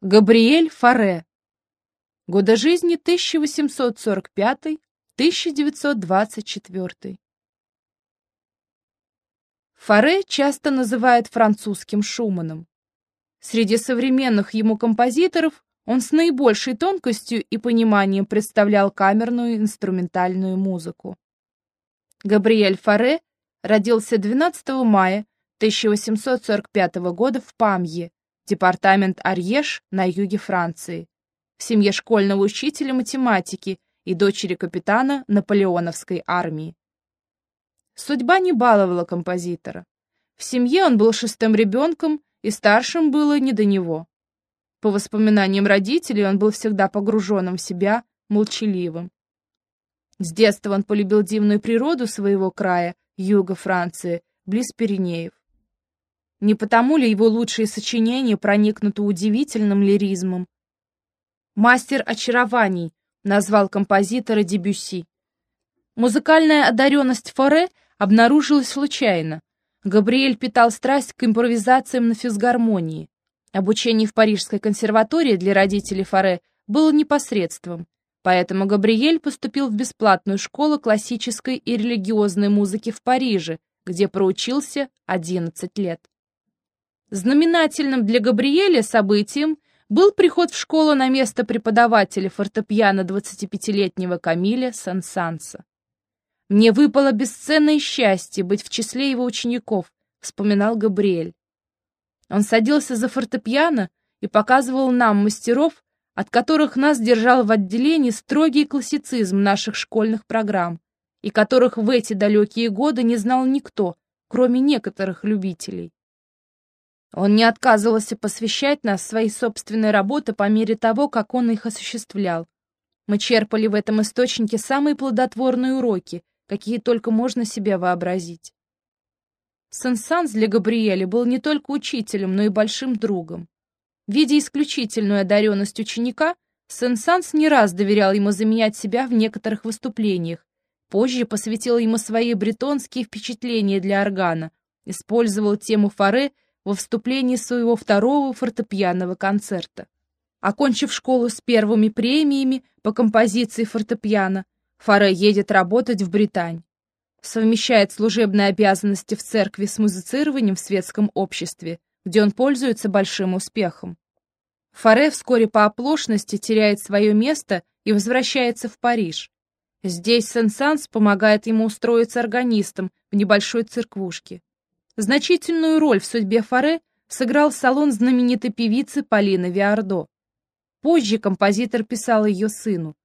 Габриэль Фаре. Годы жизни 1845-1924. Фаре часто называют французским Шуманом. Среди современных ему композиторов он с наибольшей тонкостью и пониманием представлял камерную инструментальную музыку. Габриэль Фаре родился 12 мая 1845 года в Памье, департамент Арьеш на юге Франции, в семье школьного учителя математики и дочери капитана наполеоновской армии. Судьба не баловала композитора. В семье он был шестым ребенком, и старшим было не до него. По воспоминаниям родителей, он был всегда погруженным в себя, молчаливым. С детства он полюбил дивную природу своего края, юга Франции, близ Пиренеев. Не потому ли его лучшие сочинения проникнуты удивительным лиризмом? «Мастер очарований» назвал композитора Дебюсси. Музыкальная одаренность Форе обнаружилась случайно. Габриэль питал страсть к импровизациям на физгармонии. Обучение в Парижской консерватории для родителей Форе было непосредством, поэтому Габриэль поступил в бесплатную школу классической и религиозной музыки в Париже, где проучился 11 лет. Знаменательным для Габриэля событием был приход в школу на место преподавателя фортепиано 25-летнего Камиля Сансанса. «Мне выпало бесценное счастье быть в числе его учеников», — вспоминал Габриэль. Он садился за фортепиано и показывал нам мастеров, от которых нас держал в отделении строгий классицизм наших школьных программ, и которых в эти далекие годы не знал никто, кроме некоторых любителей. Он не отказывался посвящать нас своей собственной работы по мере того, как он их осуществлял. Мы черпали в этом источнике самые плодотворные уроки, какие только можно себе вообразить. Сен-Санс для Габриэля был не только учителем, но и большим другом. Видя исключительную одаренность ученика, Сен-Санс не раз доверял ему заменять себя в некоторых выступлениях, позже посвятил ему свои бретонские впечатления для органа, использовал тему Фаре во вступлении своего второго фортепианного концерта. Окончив школу с первыми премиями по композиции фортепиано, Фаре едет работать в Британь. Совмещает служебные обязанности в церкви с музицированием в светском обществе, где он пользуется большим успехом. Фаре вскоре по оплошности теряет свое место и возвращается в Париж. Здесь Сен-Санс помогает ему устроиться органистом в небольшой церквушке. Значительную роль в судьбе Фаре сыграл салон знаменитой певицы Полины Виардо. Позже композитор писал ее сыну.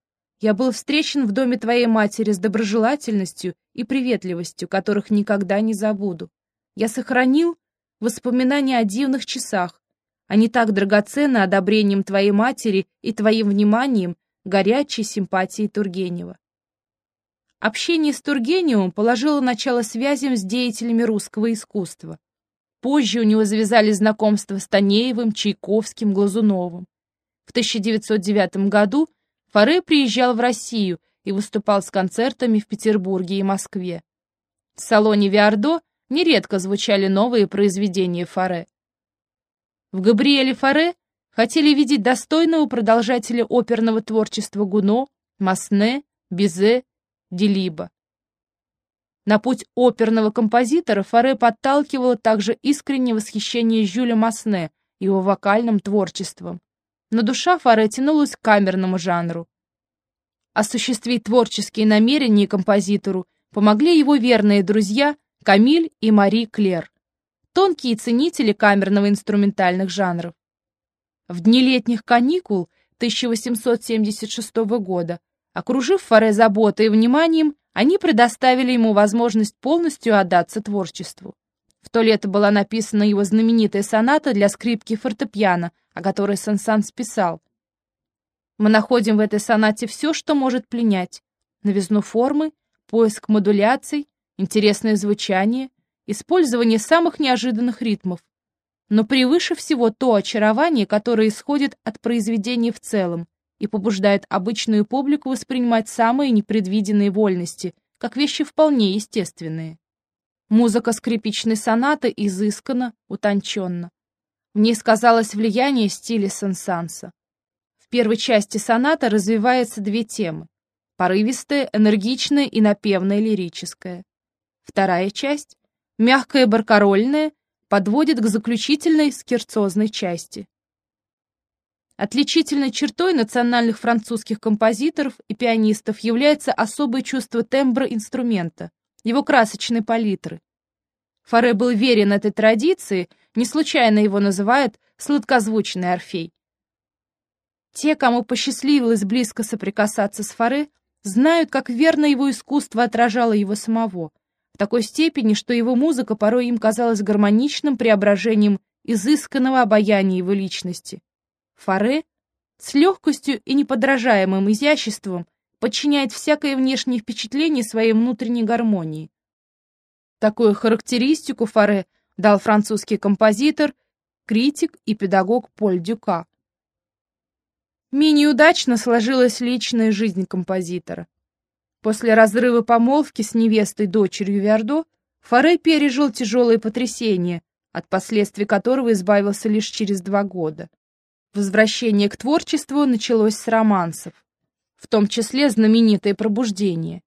«Я был встречен в доме твоей матери с доброжелательностью и приветливостью, которых никогда не забуду. Я сохранил воспоминания о дивных часах. Они так драгоценны одобрением твоей матери и твоим вниманием, горячей симпатией Тургенева. Общение с Тургеневым положило начало связям с деятелями русского искусства. Позже у него завязали знакомства с Танеевым, Чайковским, Глазуновым. В 1909 году Фаре приезжал в Россию и выступал с концертами в Петербурге и Москве. В салоне Виардо нередко звучали новые произведения Фаре. В Габриэле Фаре хотели видеть достойного продолжателя оперного творчества Гуно, Масне, Бизе Делиба. На путь оперного композитора Фаре подталкивало также искреннее восхищение Жюля Масне его вокальным творчеством. Но душа Фаре тянулась к камерному жанру. Осуществить творческие намерения композитору помогли его верные друзья Камиль и Мари Клер, тонкие ценители камерного-инструментальных жанров. В дни летних каникул 1876 года Окружив Форе заботой и вниманием, они предоставили ему возможность полностью отдаться творчеству. В то лето была написана его знаменитая соната для скрипки фортепиано, о которой Сан-Сан списал. Мы находим в этой сонате все, что может пленять. Новизну формы, поиск модуляций, интересное звучание, использование самых неожиданных ритмов. Но превыше всего то очарование, которое исходит от произведения в целом, и побуждает обычную публику воспринимать самые непредвиденные вольности, как вещи вполне естественные. Музыка скрипичной сонаты изысканна, утонченна. В ней сказалось влияние стиля Сен-Санса. В первой части соната развивается две темы – порывистая, энергичная и напевная лирическая. Вторая часть, мягкая баркарольная, подводит к заключительной скерцозной части. Отличительной чертой национальных французских композиторов и пианистов является особое чувство тембра инструмента, его красочной палитры. Фаре был верен этой традиции, не случайно его называют «сладкозвучный орфей». Те, кому посчастливилось близко соприкасаться с Фаре, знают, как верно его искусство отражало его самого, в такой степени, что его музыка порой им казалась гармоничным преображением изысканного обаяния его личности. Фаре с легкостью и неподражаемым изяществом подчиняет всякое внешнее впечатление своей внутренней гармонии. Такую характеристику Фаре дал французский композитор, критик и педагог Поль Дюка. Менее удачно сложилась личная жизнь композитора. После разрыва помолвки с невестой дочерью Вердо Фаре пережил тяжелое потрясение, от последствий которого избавился лишь через два года. Возвращение к творчеству началось с романсов, в том числе знаменитое «Пробуждение»,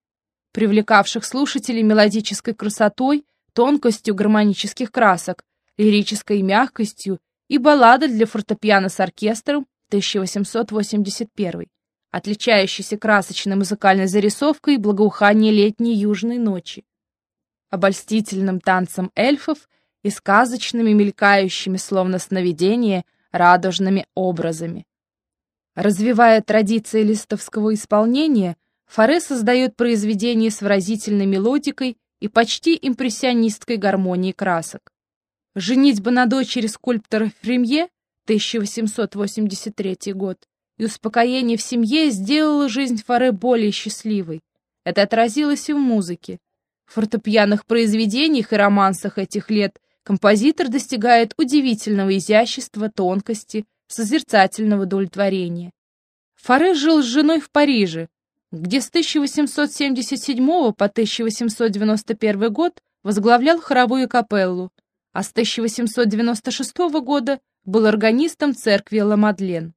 привлекавших слушателей мелодической красотой, тонкостью гармонических красок, лирической мягкостью и баллада для фортепиано с оркестром 1881 отличающийся красочной музыкальной зарисовкой и благоуханием летней южной ночи, обольстительным танцем эльфов и сказочными, мелькающими, словно сновидения, радужными образами. Развивая традиции листовского исполнения, Фаре создает произведения с выразительной мелодикой и почти импрессионистской гармонией красок. «Женитьба на дочери скульптора Фремье» 1883 год и успокоение в семье сделало жизнь Фаре более счастливой. Это отразилось и в музыке. В фортепианных произведениях и романсах этих лет композитор достигает удивительного изящества, тонкости, созерцательного удовлетворения. Фаре жил с женой в Париже, где с 1877 по 1891 год возглавлял хоровую капеллу, а с 1896 года был органистом церкви Ла-Мадлен.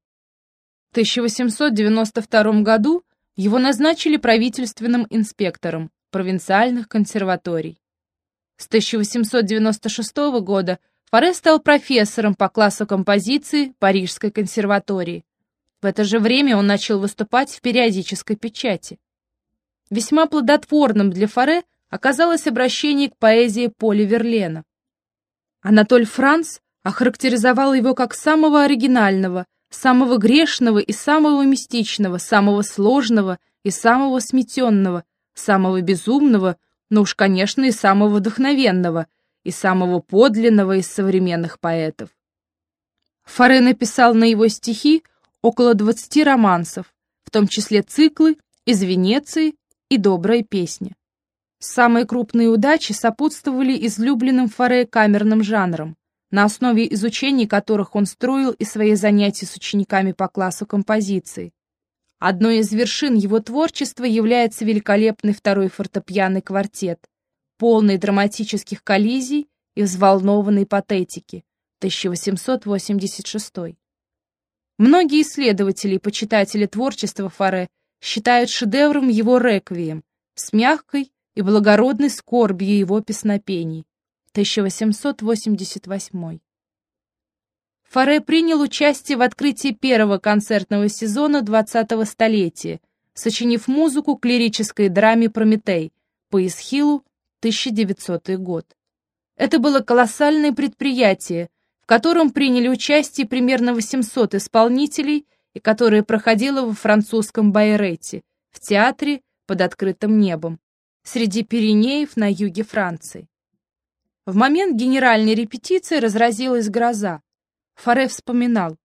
В 1892 году его назначили правительственным инспектором провинциальных консерваторий. С 1896 года Форе стал профессором по классу композиции Парижской консерватории. В это же время он начал выступать в периодической печати. Весьма плодотворным для Форе оказалось обращение к поэзии Поля Верлена. Анатоль Франц охарактеризовал его как самого оригинального – самого грешного и самого мистичного, самого сложного и самого сметенного, самого безумного, но уж, конечно, и самого вдохновенного, и самого подлинного из современных поэтов. Фаре написал на его стихи около 20 романсов, в том числе циклы «Из Венеции» и «Добрая песня». Самые крупные удачи сопутствовали излюбленным Фаре камерным жанрам, на основе изучений которых он строил и свои занятия с учениками по классу композиции. Одной из вершин его творчества является великолепный второй фортепианный квартет, полный драматических коллизий и взволнованной патетики, 1886. Многие исследователи и почитатели творчества Фаре считают шедевром его реквием с мягкой и благородной скорбью его песнопений, 1888. Фаре принял участие в открытии первого концертного сезона 20-го столетия, сочинив музыку к лирической драме «Прометей» по Исхилу, 1900 год. Это было колоссальное предприятие, в котором приняли участие примерно 800 исполнителей и которое проходило во французском Байрете, в театре под открытым небом, среди Пиренеев на юге Франции. В момент генеральной репетиции разразилась гроза. Фаре вспоминал.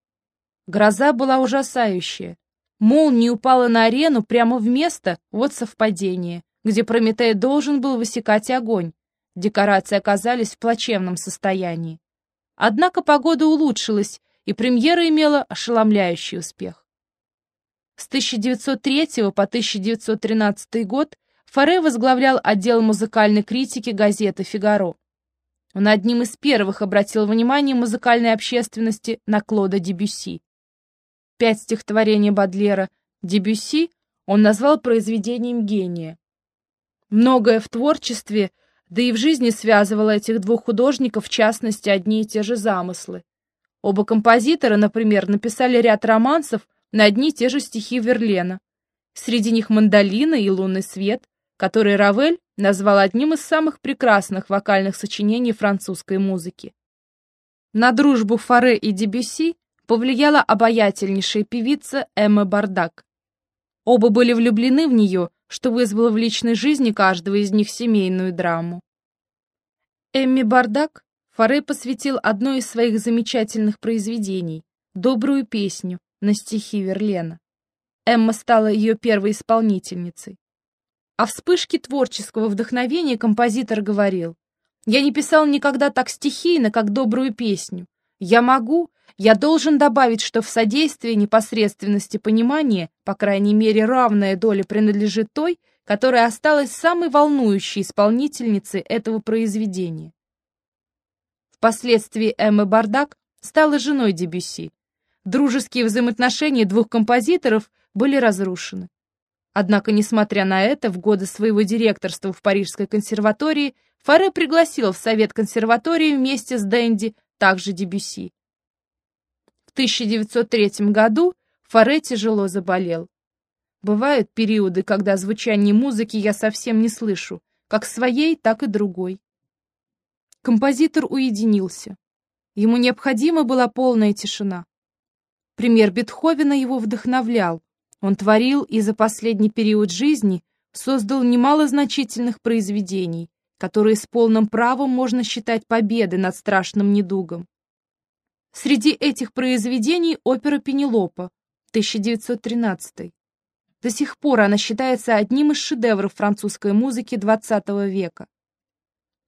Гроза была ужасающая. Молния упала на арену прямо в место, вот совпадение, где Прометей должен был высекать огонь. Декорации оказались в плачевном состоянии. Однако погода улучшилась, и премьера имела ошеломляющий успех. С 1903 по 1913 год Фаре возглавлял отдел музыкальной критики газеты «Фигаро». Он одним из первых обратил внимание музыкальной общественности на Клода Дебюсси. Пять стихотворений Бадлера Дебюсси он назвал произведением гения. Многое в творчестве, да и в жизни связывало этих двух художников, в частности, одни и те же замыслы. Оба композитора, например, написали ряд романсов на одни и те же стихи Верлена. Среди них «Мандолина» и «Лунный свет», который Равель назвал одним из самых прекрасных вокальных сочинений французской музыки. На дружбу Фаре и Дебюсси повлияла обаятельнейшая певица Эмма Бардак. Оба были влюблены в нее, что вызвало в личной жизни каждого из них семейную драму. Эмми Бардак Фаре посвятил одно из своих замечательных произведений «Добрую песню» на стихи Верлена. Эмма стала ее первой исполнительницей. О вспышке творческого вдохновения композитор говорил, «Я не писал никогда так стихийно, как добрую песню. Я могу, я должен добавить, что в содействии непосредственности понимания, по крайней мере, равная доля принадлежит той, которая осталась самой волнующей исполнительницей этого произведения. Впоследствии Эмма Бардак стала женой Дебюсси. Дружеские взаимоотношения двух композиторов были разрушены. Однако, несмотря на это, в годы своего директорства в Парижской консерватории Фаре пригласил в совет консерватории вместе с Дэнди также Дебюсси. 1903 году Фаре тяжело заболел. Бывают периоды, когда звучание музыки я совсем не слышу, как своей, так и другой. Композитор уединился. Ему необходима была полная тишина. Пример Бетховена его вдохновлял. Он творил и за последний период жизни создал немало значительных произведений, которые с полным правом можно считать победой над страшным недугом. Среди этих произведений опера «Пенелопа» 1913. До сих пор она считается одним из шедевров французской музыки XX века.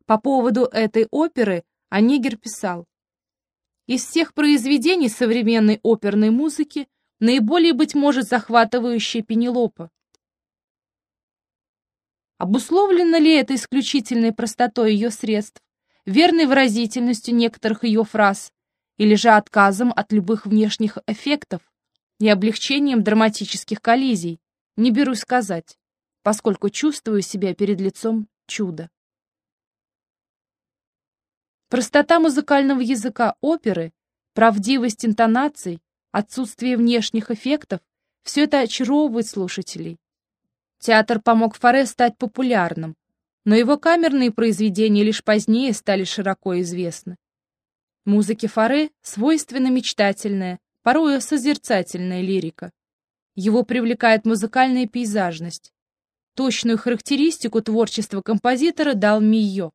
По поводу этой оперы Онегер писал, «Из всех произведений современной оперной музыки наиболее, быть может, захватывающая Пенелопа. Обусловлено ли это исключительной простотой ее средств, верной выразительностью некоторых ее фраз, или же отказом от любых внешних эффектов и облегчением драматических коллизий, не берусь сказать, поскольку чувствую себя перед лицом чуда. Простота музыкального языка оперы, правдивость интонаций, отсутствие внешних эффектов — все это очаровывает слушателей. Театр помог Фаре стать популярным, но его камерные произведения лишь позднее стали широко известны. Музыке Фаре свойственна мечтательная, порою созерцательная лирика. Его привлекает музыкальная пейзажность. Точную характеристику творчества композитора дал Мийо.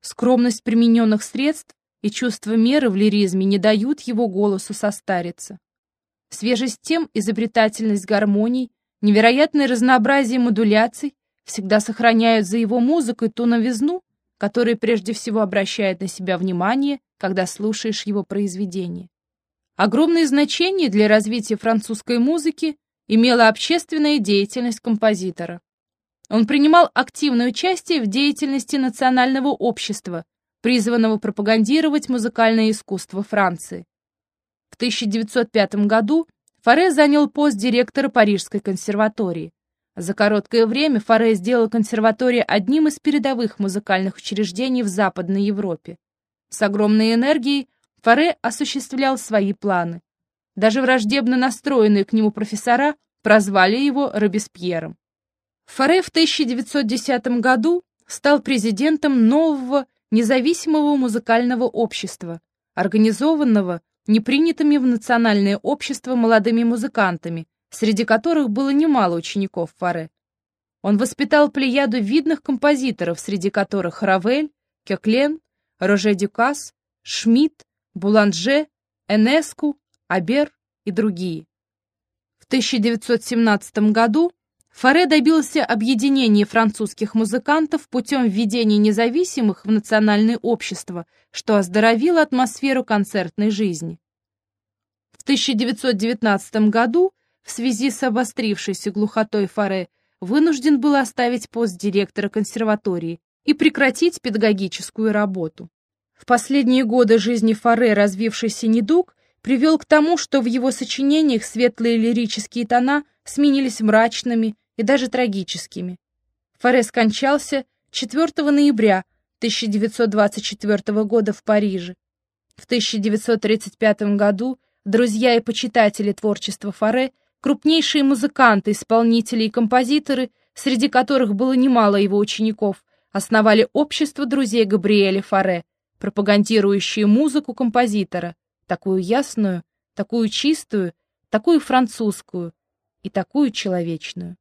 Скромность примененных средств и чувство меры в лиризме не дают его голосу состариться. Свежесть тем, изобретательность гармоний, невероятное разнообразие модуляций всегда сохраняют за его музыкой ту новизну, который прежде всего обращает на себя внимание, когда слушаешь его произведение. Огромное значение для развития французской музыки имела общественная деятельность композитора. Он принимал активное участие в деятельности национального общества, призванного пропагандировать музыкальное искусство Франции. В 1905 году Фаре занял пост директора Парижской консерватории. За короткое время Фаре сделал консерваторию одним из передовых музыкальных учреждений в Западной Европе. С огромной энергией Фаре осуществлял свои планы. Даже враждебно настроенные к нему профессора прозвали его Робеспьером. Фаре в 1910 году стал президентом нового независимого музыкального общества, организованного непринятыми в национальное общество молодыми музыкантами, среди которых было немало учеников Фаре. Он воспитал плеяду видных композиторов, среди которых Равель, Кёклен, Роже Дюкас, Шмидт, Буланже, Энеску, Абер и другие. В 1917 году Фаре добился объединения французских музыкантов путем введения независимых в национальное общество, что оздоровило атмосферу концертной жизни. В 1919 году в связи с обострившейся глухотой Фаре вынужден был оставить пост директора консерватории, и прекратить педагогическую работу. В последние годы жизни Фаре развившийся недуг привел к тому, что в его сочинениях светлые лирические тона сменились мрачными и даже трагическими. Фаре скончался 4 ноября 1924 года в Париже. В 1935 году друзья и почитатели творчества Фаре, крупнейшие музыканты, исполнители и композиторы, среди которых было немало его учеников, основали общество друзей Габриэля Фаре, пропагандирующее музыку композитора, такую ясную, такую чистую, такую французскую и такую человечную.